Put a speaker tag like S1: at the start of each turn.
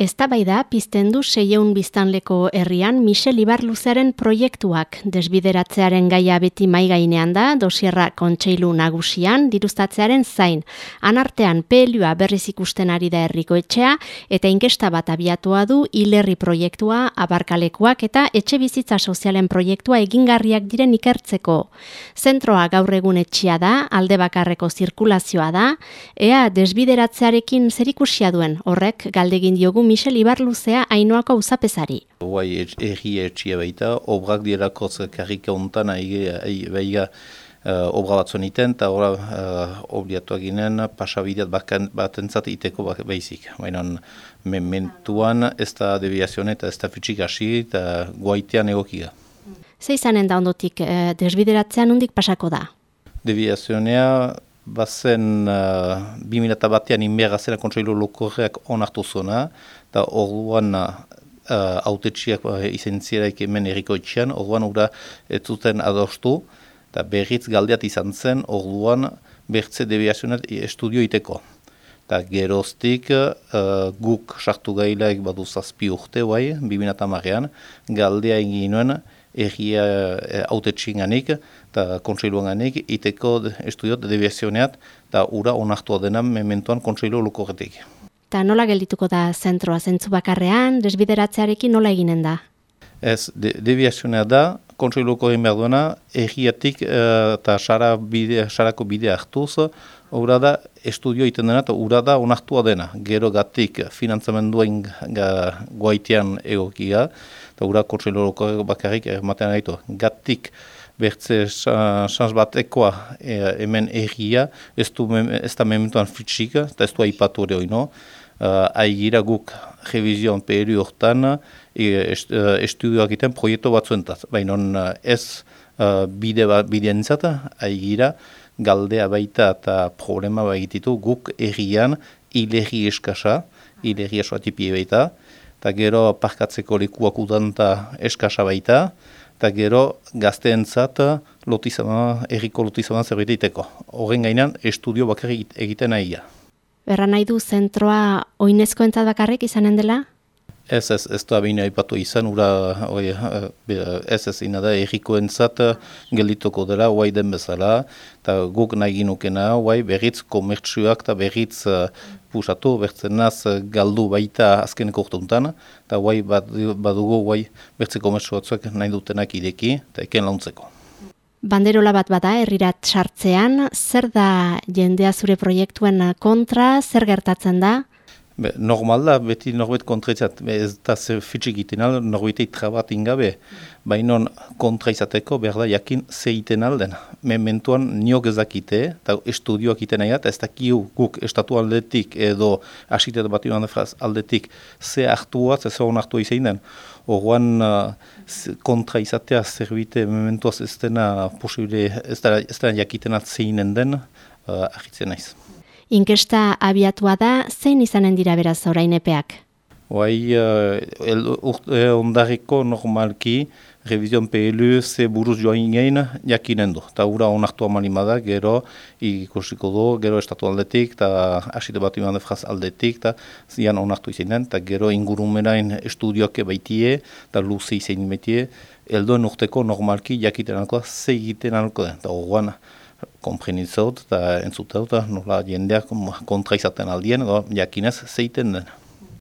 S1: Eztabaida pizten du seieun biztanleko herrian Michel Ibarluzaren proiektuak desbideratzearen gaia beti maigainean da dosierra kontseilu nagusian dirustatzearen zain. Anartean pelua berriz ikusten ari da herriko etxea eta inkesta bat abiatua du hilerri proiektua, abarkalekuak eta etxe bizitza sozialen proiektua egingarriak diren ikertzeko. Zentroa gaur egun etxea da, alde bakarreko zirkulazioa da, ea desbideratzearekin zerikusia duen horrek galdegin diogu Michel Ibarluzea ainoako uzapezari.
S2: Guai erri etxia baita, obrak dirako karrika ontan baiga uh, obra bat zoniten, eta obra uh, obliatu ginen pasabideat bat entzat iteko baizik. Baina mementuan ez da deviazione eta ez da fitxik hasi eta guaitean egokia.
S1: Ze izanen da ondotik, eh, desbideratzean undik pasako da?
S2: Deviazionea bazen uh, 2000 batean inbega zena kontseilu lokorreak onartu zona, eta orduan uh, autetxiak uh, izen ziraik hemen eriko etxean, orduan ura ez zuten adostu, eta berriz galdeat izan zen, orduan bertze debiazionat estudio iteko. Eta geroztik uh, guk sartu gailaik badu zazpi urte, bai, 2000 marean, galdea egin nuen, erria e, autetxinganik eta kontseiluanganik iteko estudiot debiazioneat eta ura onartua dena mementoan kontseilu lukorretik.
S1: Eta nola geldituko da zentroa zentzu bakarrean, desbideratzearekin nola eginen da?
S2: Ez, de, debiazionea da, kontseiluko egin behar duena, erriatik e, eta sara bide, sarako bide hartuz, ura da estudio iten dena eta ura da onartua dena. Gero gatik finantzamenduen guaitean egokia, eta ura kontseiluko bakarrik ematen gaitu. Gatik bertze sans bat ekoa e, hemen erria, ez, du, ez da mementuan fitxik, eta ez du haipatu ere hori, no? Uh, aigira guk revizion peri hortan e, est, uh, estudioak iten proiektu batzuentat. Baina ez uh, bide, ba, bide entzat, aigira galdea baita eta problema baititu guk errian hilerri eskasa, hilerri esoatipie baita, eta gero parkatzeko lekuak udanta eskasa baita, eta gero gazteentzat lotizama, erriko lotizama zerbait egiteko. Horren gainean, estudio bakarrik egiten nahi
S1: Berra nahi du zentroa oinezko entzat bakarrik izanen dela?
S2: Ez, ez, ez da bine aipatu izan, ura, oi, ez ez ina da, erriko entzat gelitoko dela, oai den bezala, eta guk nahi ginukena, oai, berriz komertsuak eta berriz uh, pusatu, bertzen naz galdu baita azkeneko urtuntan, eta oai, badugu, oai, bertze komertsuak nahi dutenak ideki, eta eken launtzeko.
S1: Banderola bat bada, herrirat sartzean, zer da jendea zure proiektuen kontra, zer gertatzen da?
S2: Be, normal da, beti norbet kontretzat, ez da ze fitxik iten al, norbetei trabat ingabe, baina kontra izateko behar da jakin ze iten alden. Mementuan niok ezakite, eta estudioak iten nahi ez dakiu guk estatu aldetik edo asitet bat joan aldetik ze hartuaz, ze hon hartua izain den. Horroan uh, kontra izatea zerbite mementuaz ez dena posible, ez dena jakitenat zeinen den, uh, ahitzen naiz.
S1: Inkesta abiatua da, zein izanen dira beraz orain epeak?
S2: Oai, uh, ondareko normalki, revizion PLU ze buruz joan ingen jakinen du. Ta ura onartu amalimada, gero ikusiko du, gero estatu aldetik, eta asite bat iman defraz aldetik, eta zian onartu izinen, eta gero ingurumerain estudioak baitie, eta luze izin betie, eldoen urteko normalki jakiten alko da, ze egiten alko da. Eta komprenitzot eta entzuteut, nola jendeak kontra izaten aldien, jakinez zeiten den.